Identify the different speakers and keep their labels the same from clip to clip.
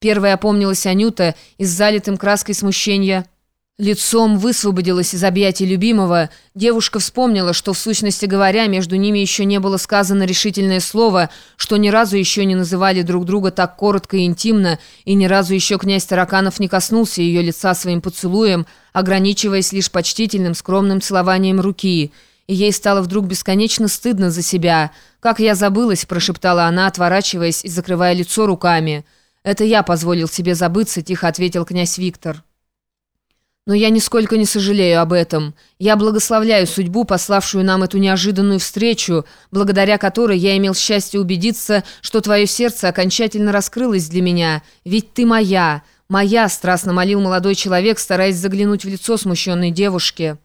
Speaker 1: Первая опомнилась Анюта и с залитым краской смущения лицом высвободилась из объятий любимого. Девушка вспомнила, что, в сущности говоря, между ними еще не было сказано решительное слово, что ни разу еще не называли друг друга так коротко и интимно, и ни разу еще князь Тараканов не коснулся ее лица своим поцелуем, ограничиваясь лишь почтительным скромным целованием руки. И ей стало вдруг бесконечно стыдно за себя. «Как я забылась», – прошептала она, отворачиваясь и закрывая лицо руками. «Это я позволил себе забыться», – тихо ответил князь Виктор. Но я нисколько не сожалею об этом. Я благословляю судьбу, пославшую нам эту неожиданную встречу, благодаря которой я имел счастье убедиться, что твое сердце окончательно раскрылось для меня. Ведь ты моя, моя, страстно молил молодой человек, стараясь заглянуть в лицо смущенной девушки.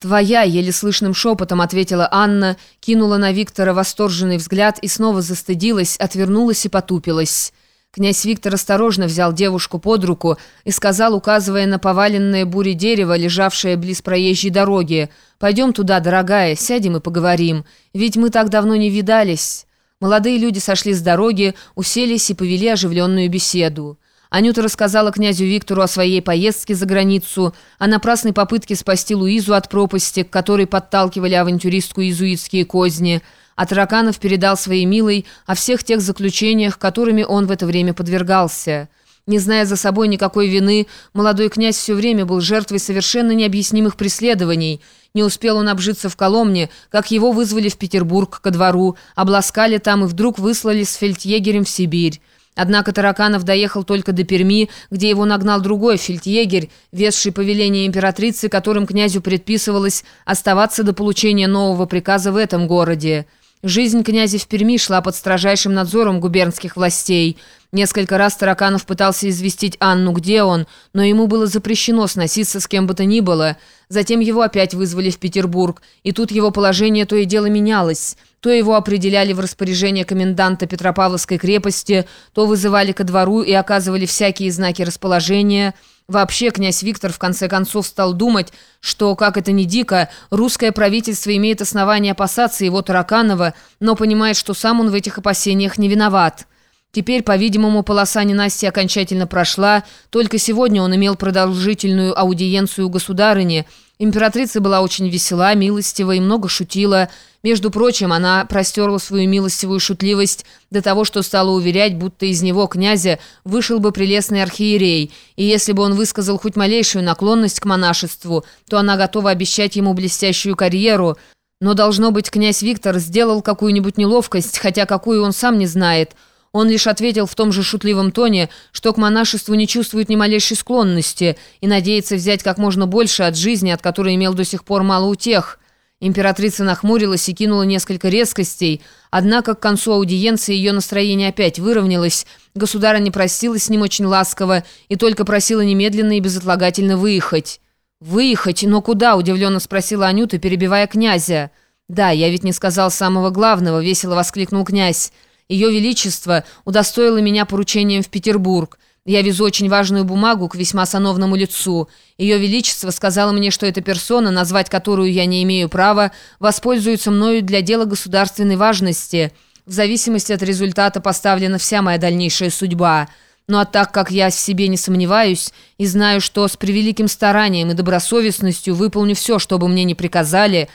Speaker 1: «Твоя», — еле слышным шепотом ответила Анна, кинула на Виктора восторженный взгляд и снова застыдилась, отвернулась и потупилась. Князь Виктор осторожно взял девушку под руку и сказал, указывая на поваленное буре дерево, лежавшее близ проезжей дороги, «Пойдем туда, дорогая, сядем и поговорим, ведь мы так давно не видались». Молодые люди сошли с дороги, уселись и повели оживленную беседу. Анюта рассказала князю Виктору о своей поездке за границу, о напрасной попытке спасти Луизу от пропасти, к которой подталкивали авантюристку иезуитские козни – а Тараканов передал своей милой о всех тех заключениях, которыми он в это время подвергался. Не зная за собой никакой вины, молодой князь все время был жертвой совершенно необъяснимых преследований. Не успел он обжиться в Коломне, как его вызвали в Петербург ко двору, обласкали там и вдруг выслали с фельдъегерем в Сибирь. Однако Тараканов доехал только до Перми, где его нагнал другой фельдъегерь, весший повеление императрицы, которым князю предписывалось оставаться до получения нового приказа в этом городе. Жизнь князя в Перми шла под строжайшим надзором губернских властей. Несколько раз Тараканов пытался известить Анну, где он, но ему было запрещено сноситься с кем бы то ни было. Затем его опять вызвали в Петербург, и тут его положение то и дело менялось. То его определяли в распоряжение коменданта Петропавловской крепости, то вызывали ко двору и оказывали всякие знаки расположения – Вообще, князь Виктор в конце концов стал думать, что, как это ни дико, русское правительство имеет основание опасаться его Тараканова, но понимает, что сам он в этих опасениях не виноват. Теперь, по-видимому, полоса ненасти окончательно прошла, только сегодня он имел продолжительную аудиенцию у государыни. Императрица была очень весела, милостива и много шутила. Между прочим, она простерла свою милостивую шутливость до того, что стала уверять, будто из него, князя, вышел бы прелестный архиерей, и если бы он высказал хоть малейшую наклонность к монашеству, то она готова обещать ему блестящую карьеру. Но, должно быть, князь Виктор сделал какую-нибудь неловкость, хотя какую он сам не знает – он лишь ответил в том же шутливом тоне, что к монашеству не чувствует ни малейшей склонности и надеется взять как можно больше от жизни, от которой имел до сих пор мало утех. Императрица нахмурилась и кинула несколько резкостей, однако к концу аудиенции ее настроение опять выровнялось, государыня просилась с ним очень ласково и только просила немедленно и безотлагательно выехать. «Выехать? Но куда?» – удивленно спросила Анюта, перебивая князя. «Да, я ведь не сказал самого главного», – весело воскликнул князь. Ее Величество удостоило меня поручением в Петербург. Я везу очень важную бумагу к весьма сановному лицу. Ее Величество сказала мне, что эта персона, назвать которую я не имею права, воспользуется мною для дела государственной важности. В зависимости от результата поставлена вся моя дальнейшая судьба. Ну а так как я в себе не сомневаюсь и знаю, что с превеликим старанием и добросовестностью выполню все, что бы мне не приказали,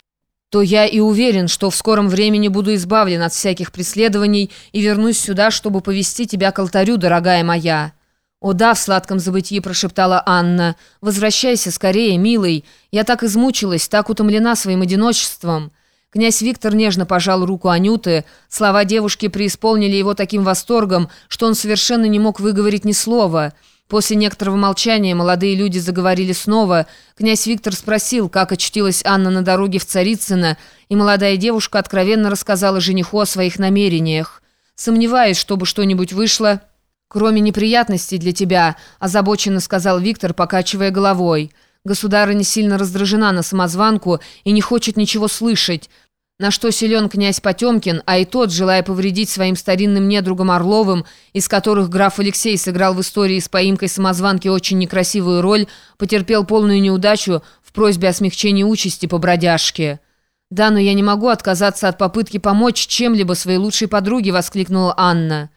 Speaker 1: то я и уверен, что в скором времени буду избавлен от всяких преследований и вернусь сюда, чтобы повести тебя к алтарю, дорогая моя». «О да», — в сладком забытии прошептала Анна, — «возвращайся скорее, милый. Я так измучилась, так утомлена своим одиночеством». Князь Виктор нежно пожал руку Анюты. Слова девушки преисполнили его таким восторгом, что он совершенно не мог выговорить ни слова — После некоторого молчания молодые люди заговорили снова. Князь Виктор спросил, как очутилась Анна на дороге в Царицыно, и молодая девушка откровенно рассказала жениху о своих намерениях. «Сомневаюсь, чтобы что-нибудь вышло, кроме неприятностей для тебя», озабоченно сказал Виктор, покачивая головой. «Государыня сильно раздражена на самозванку и не хочет ничего слышать». На что силен князь Потемкин, а и тот, желая повредить своим старинным недругам Орловым, из которых граф Алексей сыграл в истории с поимкой самозванки очень некрасивую роль, потерпел полную неудачу в просьбе о смягчении участи по бродяжке. «Да, но я не могу отказаться от попытки помочь чем-либо своей лучшей подруге», — воскликнула Анна.